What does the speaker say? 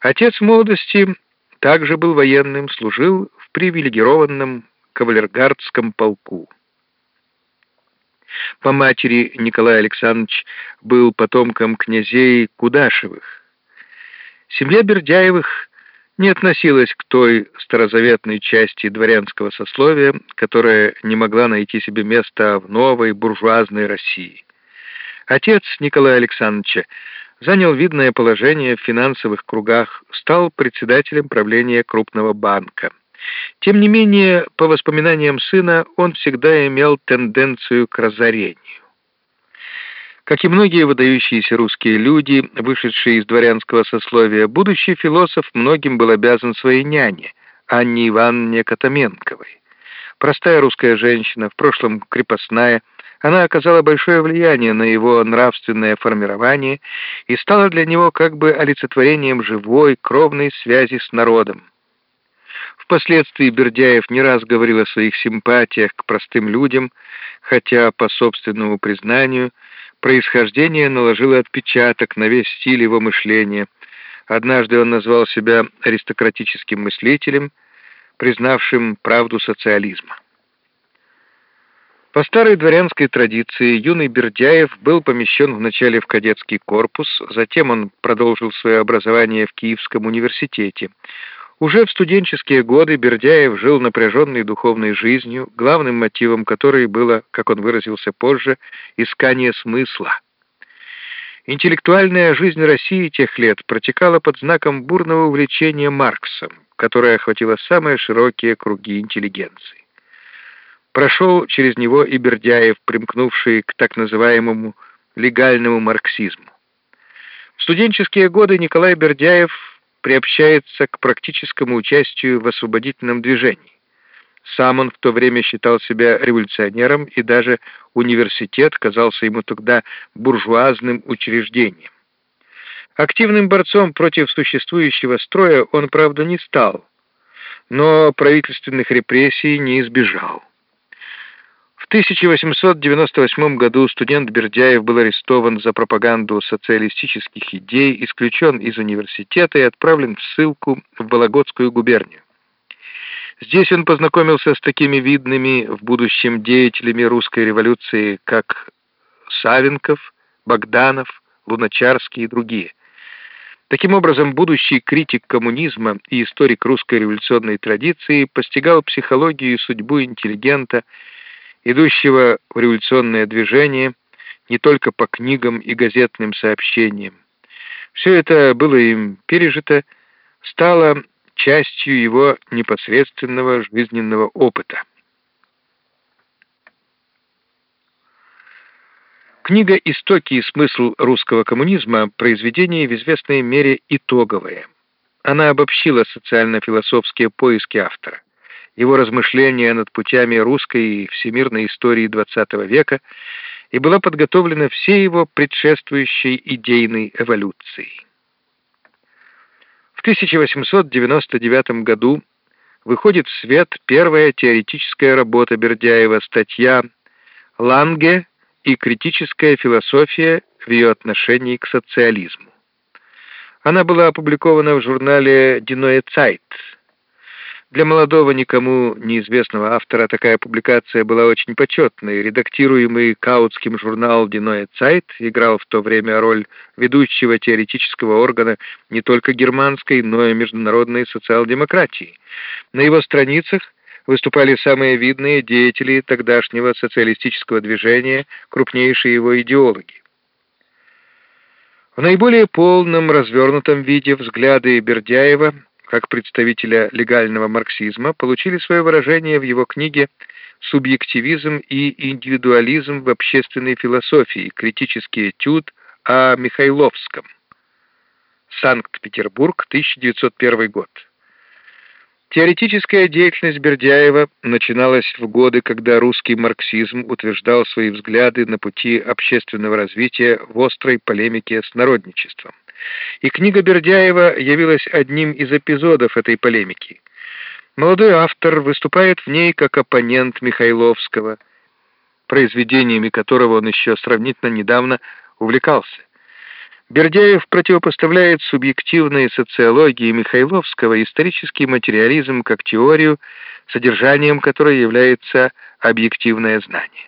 Отец молодости также был военным, служил в привилегированном кавалергардском полку. По матери Николай Александрович был потомком князей Кудашевых. Семья Бердяевых не относилась к той старозаветной части дворянского сословия, которая не могла найти себе места в новой буржуазной России. Отец Николая Александровича занял видное положение в финансовых кругах, стал председателем правления крупного банка. Тем не менее, по воспоминаниям сына, он всегда имел тенденцию к разорению. Как и многие выдающиеся русские люди, вышедшие из дворянского сословия, будущий философ многим был обязан своей няне, Анне Ивановне Котоменковой. Простая русская женщина, в прошлом крепостная, она оказала большое влияние на его нравственное формирование и стала для него как бы олицетворением живой, кровной связи с народом. Впоследствии Бердяев не раз говорил о своих симпатиях к простым людям, хотя, по собственному признанию, происхождение наложило отпечаток на весь стиль его мышления. Однажды он назвал себя аристократическим мыслителем, признавшим правду социализма. По старой дворянской традиции юный Бердяев был помещен вначале в кадетский корпус, затем он продолжил свое образование в Киевском университете. Уже в студенческие годы Бердяев жил напряженной духовной жизнью, главным мотивом которой было, как он выразился позже, искание смысла. Интеллектуальная жизнь России тех лет протекала под знаком бурного увлечения Марксом, которое охватило самые широкие круги интеллигенции. Прошел через него и Бердяев, примкнувший к так называемому легальному марксизму. В студенческие годы Николай Бердяев приобщается к практическому участию в освободительном движении. Сам он в то время считал себя революционером, и даже университет казался ему тогда буржуазным учреждением. Активным борцом против существующего строя он, правда, не стал, но правительственных репрессий не избежал. В 1898 году студент Бердяев был арестован за пропаганду социалистических идей, исключен из университета и отправлен в ссылку в Вологодскую губернию. Здесь он познакомился с такими видными в будущем деятелями русской революции, как Савенков, Богданов, Луначарский и другие. Таким образом, будущий критик коммунизма и историк русской революционной традиции постигал психологию и судьбу интеллигента, идущего в революционное движение не только по книгам и газетным сообщениям. Все это было им пережито, стало частью его непосредственного жизненного опыта. Книга «Истоки и смысл русского коммунизма» — произведение в известной мере итоговое. Она обобщила социально-философские поиски автора его размышления над путями русской и всемирной истории XX века и была подготовлена всей его предшествующей идейной эволюцией. В 1899 году выходит в свет первая теоретическая работа Бердяева, статья «Ланге и критическая философия в ее отношении к социализму». Она была опубликована в журнале «Диное Цайт», для молодого, никому неизвестного автора такая публикация была очень почетной. Редактируемый каутским журнал «Диное Цайт» играл в то время роль ведущего теоретического органа не только германской, но и международной социал-демократии. На его страницах выступали самые видные деятели тогдашнего социалистического движения, крупнейшие его идеологи. В наиболее полном, развернутом виде взгляды Бердяева – как представителя легального марксизма, получили свое выражение в его книге «Субъективизм и индивидуализм в общественной философии. Критический этюд о Михайловском». Санкт-Петербург, 1901 год. Теоретическая деятельность Бердяева начиналась в годы, когда русский марксизм утверждал свои взгляды на пути общественного развития в острой полемике с народничеством. И книга Бердяева явилась одним из эпизодов этой полемики. Молодой автор выступает в ней как оппонент Михайловского, произведениями которого он еще сравнительно недавно увлекался. Бердяев противопоставляет субъективной социологии Михайловского исторический материализм как теорию, содержанием которой является объективное знание.